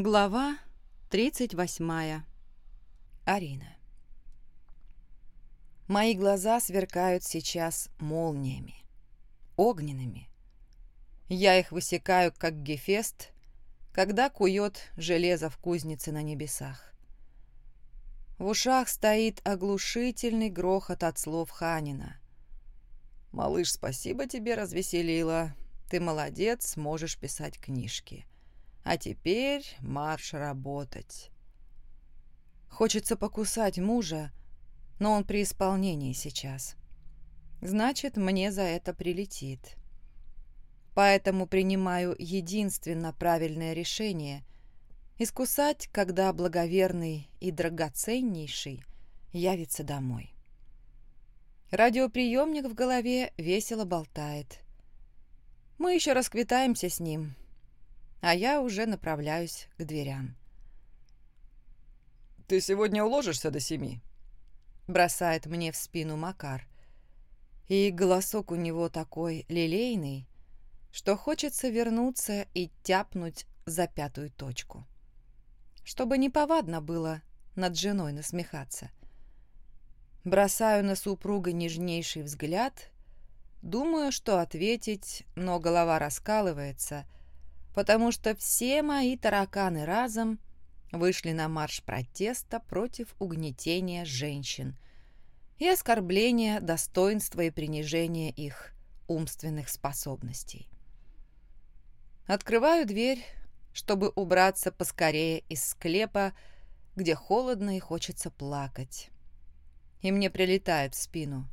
Глава 38. Арина. Мои глаза сверкают сейчас молниями, огненными. Я их высекаю, как гефест, когда кует железо в кузнице на небесах. В ушах стоит оглушительный грохот от слов Ханина. «Малыш, спасибо тебе, развеселила. Ты молодец, можешь писать книжки». А теперь марш работать. Хочется покусать мужа, но он при исполнении сейчас. Значит, мне за это прилетит. Поэтому принимаю единственно правильное решение – искусать, когда благоверный и драгоценнейший явится домой. Радиоприемник в голове весело болтает. Мы еще расквитаемся с ним – а я уже направляюсь к дверям. «Ты сегодня уложишься до семи?» Бросает мне в спину Макар. И голосок у него такой лилейный, что хочется вернуться и тяпнуть за пятую точку. Чтобы неповадно было над женой насмехаться. Бросаю на супруга нежнейший взгляд, думаю, что ответить, но голова раскалывается — потому что все мои тараканы разом вышли на марш протеста против угнетения женщин и оскорбления достоинства и принижения их умственных способностей. Открываю дверь, чтобы убраться поскорее из склепа, где холодно и хочется плакать. И мне прилетает в спину.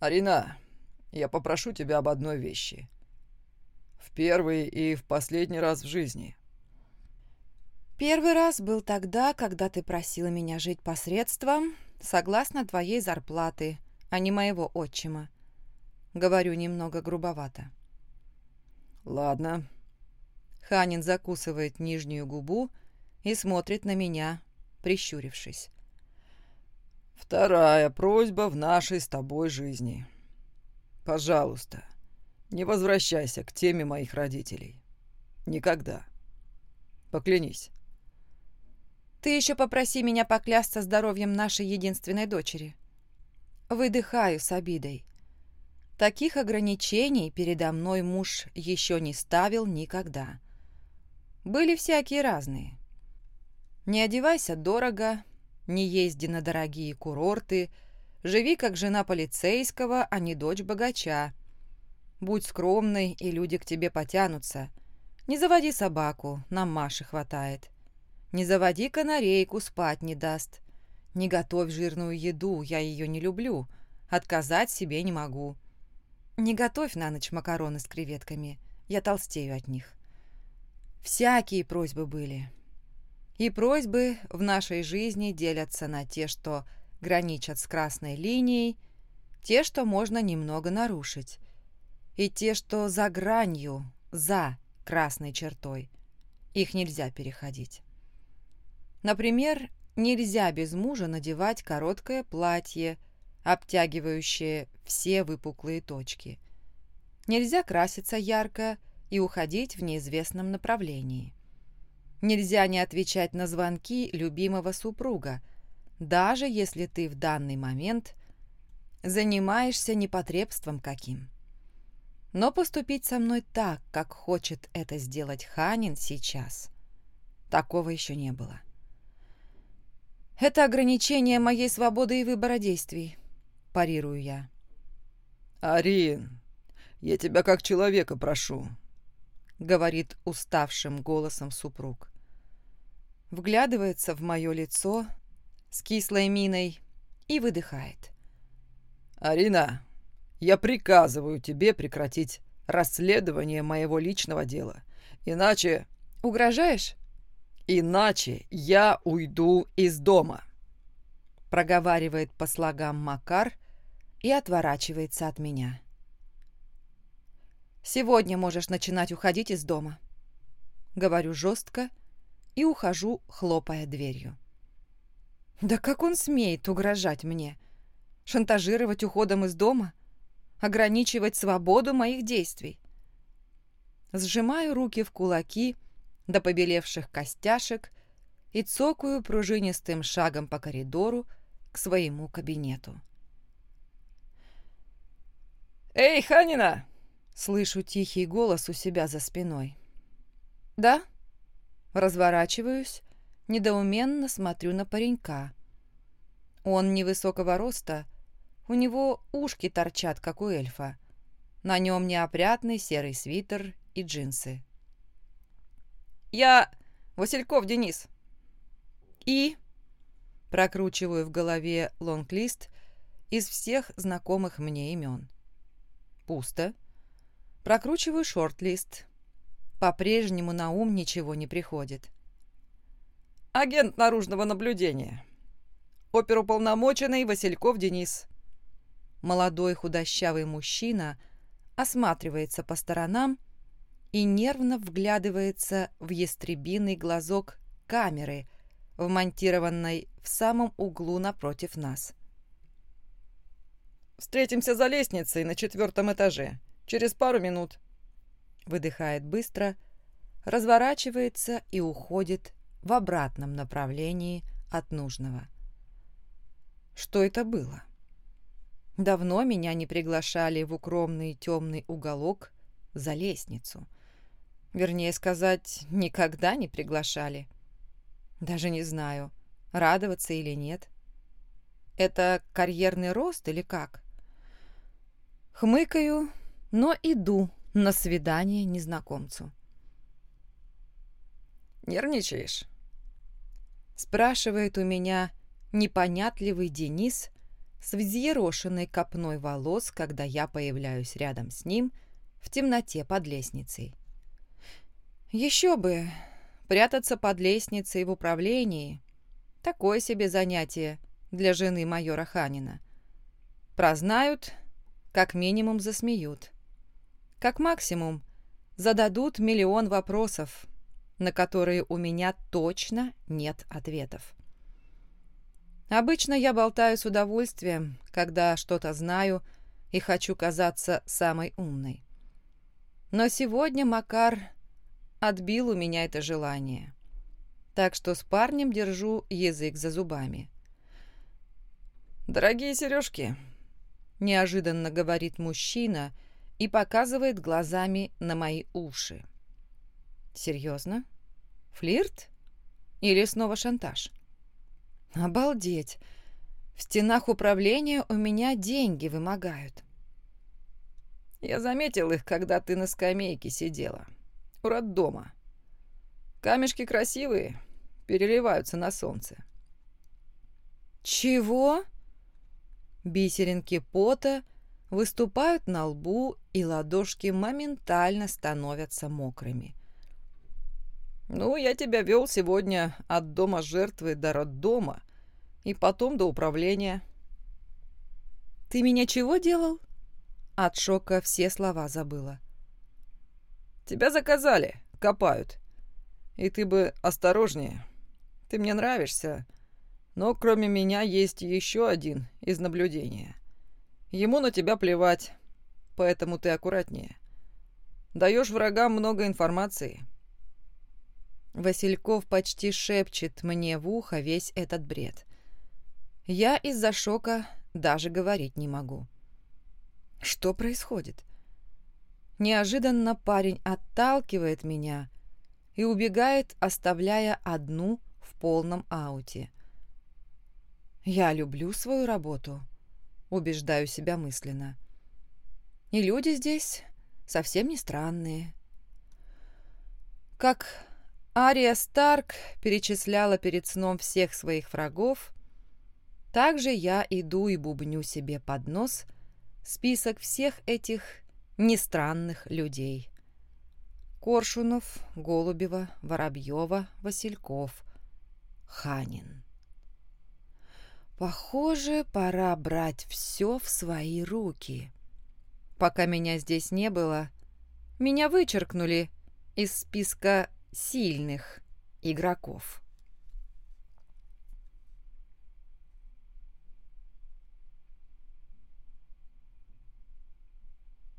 «Арина, я попрошу тебя об одной вещи», в первый и в последний раз в жизни. Первый раз был тогда, когда ты просила меня жить посредством, согласно твоей зарплаты, а не моего отчима. Говорю немного грубовато. Ладно. Ханин закусывает нижнюю губу и смотрит на меня, прищурившись. Вторая просьба в нашей с тобой жизни. Пожалуйста, не возвращайся к теме моих родителей. Никогда. Поклянись. Ты еще попроси меня поклясться здоровьем нашей единственной дочери. Выдыхаю с обидой. Таких ограничений передо мной муж еще не ставил никогда. Были всякие разные. Не одевайся дорого, не езди на дорогие курорты, живи как жена полицейского, а не дочь богача. Будь скромной, и люди к тебе потянутся. Не заводи собаку, нам Маши хватает. Не заводи канарейку, спать не даст. Не готовь жирную еду, я ее не люблю. Отказать себе не могу. Не готовь на ночь макароны с креветками, я толстею от них. Всякие просьбы были. И просьбы в нашей жизни делятся на те, что граничат с красной линией, те, что можно немного нарушить, и те, что за гранью, за красной чертой. Их нельзя переходить. Например, нельзя без мужа надевать короткое платье, обтягивающее все выпуклые точки. Нельзя краситься ярко и уходить в неизвестном направлении. Нельзя не отвечать на звонки любимого супруга, даже если ты в данный момент занимаешься непотребством каким. Но поступить со мной так, как хочет это сделать Ханин сейчас, такого еще не было. Это ограничение моей свободы и выбора действий, парирую я. «Арин, я тебя как человека прошу», — говорит уставшим голосом супруг. Вглядывается в мое лицо с кислой миной и выдыхает. «Арина, я приказываю тебе прекратить расследование моего личного дела. Иначе... Угрожаешь? Иначе я уйду из дома. Проговаривает по слогам Макар и отворачивается от меня. Сегодня можешь начинать уходить из дома. Говорю жестко и ухожу, хлопая дверью. Да как он смеет угрожать мне? Шантажировать уходом из дома? Ограничивать свободу моих действий. Сжимаю руки в кулаки, до побелевших костяшек и цокаю пружинистым шагом по коридору к своему кабинету. «Эй, Ханина!» — слышу тихий голос у себя за спиной. «Да?» Разворачиваюсь, недоуменно смотрю на паренька. Он невысокого роста, у него ушки торчат, как у эльфа. На нем неопрятный серый свитер и джинсы. «Я Васильков Денис». «И?» Прокручиваю в голове лонглист из всех знакомых мне имен. Пусто. Прокручиваю шорт-лист. По-прежнему на ум ничего не приходит. «Агент наружного наблюдения. Оперуполномоченный Васильков Денис». Молодой худощавый мужчина осматривается по сторонам и нервно вглядывается в ястребиный глазок камеры, вмонтированной в самом углу напротив нас. «Встретимся за лестницей на четвертом этаже. Через пару минут». Выдыхает быстро, разворачивается и уходит в обратном направлении от нужного. Что это было? Давно меня не приглашали в укромный темный уголок за лестницу. Вернее сказать, никогда не приглашали. Даже не знаю, радоваться или нет. Это карьерный рост или как? Хмыкаю, но иду на свидание незнакомцу. «Нервничаешь?» Спрашивает у меня непонятливый Денис, с взъерошенной копной волос, когда я появляюсь рядом с ним в темноте под лестницей. Еще бы, прятаться под лестницей в управлении — такое себе занятие для жены майора Ханина. Прознают, как минимум засмеют. Как максимум зададут миллион вопросов, на которые у меня точно нет ответов. Обычно я болтаю с удовольствием, когда что-то знаю и хочу казаться самой умной. Но сегодня Макар отбил у меня это желание. Так что с парнем держу язык за зубами. «Дорогие сережки», — неожиданно говорит мужчина и показывает глазами на мои уши. «Серьезно? Флирт? Или снова шантаж?» Обалдеть! В стенах управления у меня деньги вымогают. Я заметил их, когда ты на скамейке сидела. У роддома. Камешки красивые, переливаются на солнце. Чего? Бисеринки пота выступают на лбу, и ладошки моментально становятся мокрыми. Ну, я тебя вел сегодня от дома жертвы до роддома и потом до управления. Ты меня чего делал? От шока все слова забыла. Тебя заказали, копают. И ты бы осторожнее. Ты мне нравишься, но кроме меня есть еще один из наблюдения. Ему на тебя плевать, поэтому ты аккуратнее. Даешь врагам много информации. Васильков почти шепчет мне в ухо весь этот бред. Я из-за шока даже говорить не могу. Что происходит? Неожиданно парень отталкивает меня и убегает, оставляя одну в полном ауте. Я люблю свою работу, убеждаю себя мысленно. И люди здесь совсем не странные. Как Ария Старк перечисляла перед сном всех своих врагов. Также я иду и бубню себе под нос список всех этих нестранных людей. Коршунов, Голубева, Воробьева, Васильков, Ханин. Похоже, пора брать все в свои руки. Пока меня здесь не было, меня вычеркнули из списка сильных игроков.